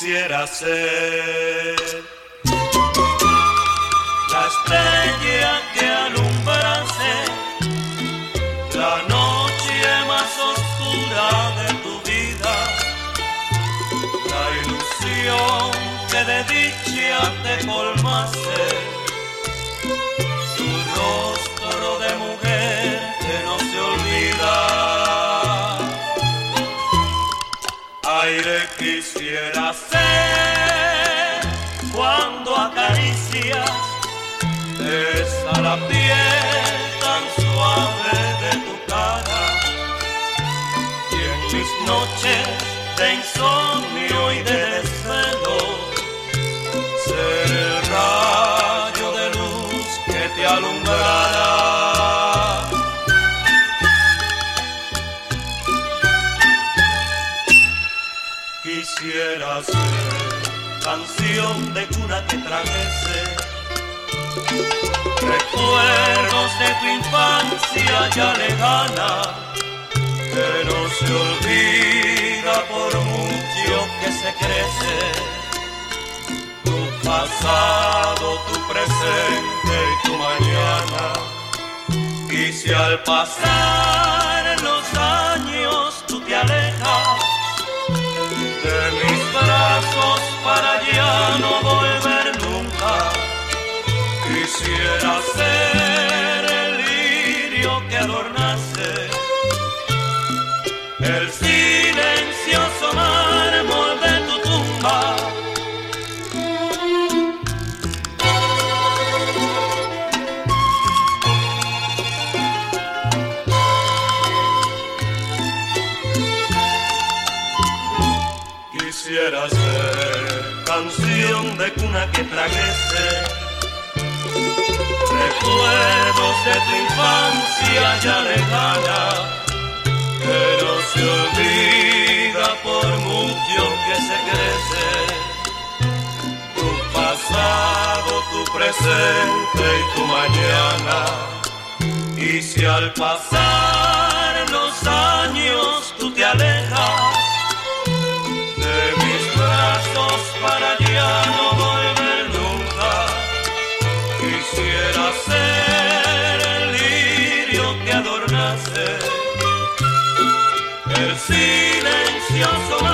quisiera ser. La estrella que alumbrase la noche más oscura de tu vida, la ilusión que de dicha te colmase, tu rostro de mujer que no se olvida. Aire quisiera ser Quisiera ser canción de cuna que travese recuerdos de tu infancia ya lejana, que no se olvida por mucho que se crece. Tu pasado, tu presente y tu mañana. Y si al pasar que adornase el silencioso mármol de tu tumba. Quisiera ser canción de cuna que traguese recuerdos de tu infancia ya lejana, que se olvida por mucho que se crece. Tu pasado, tu presente y tu mañana. Y si al pasar los años lirio que adornase. El silencioso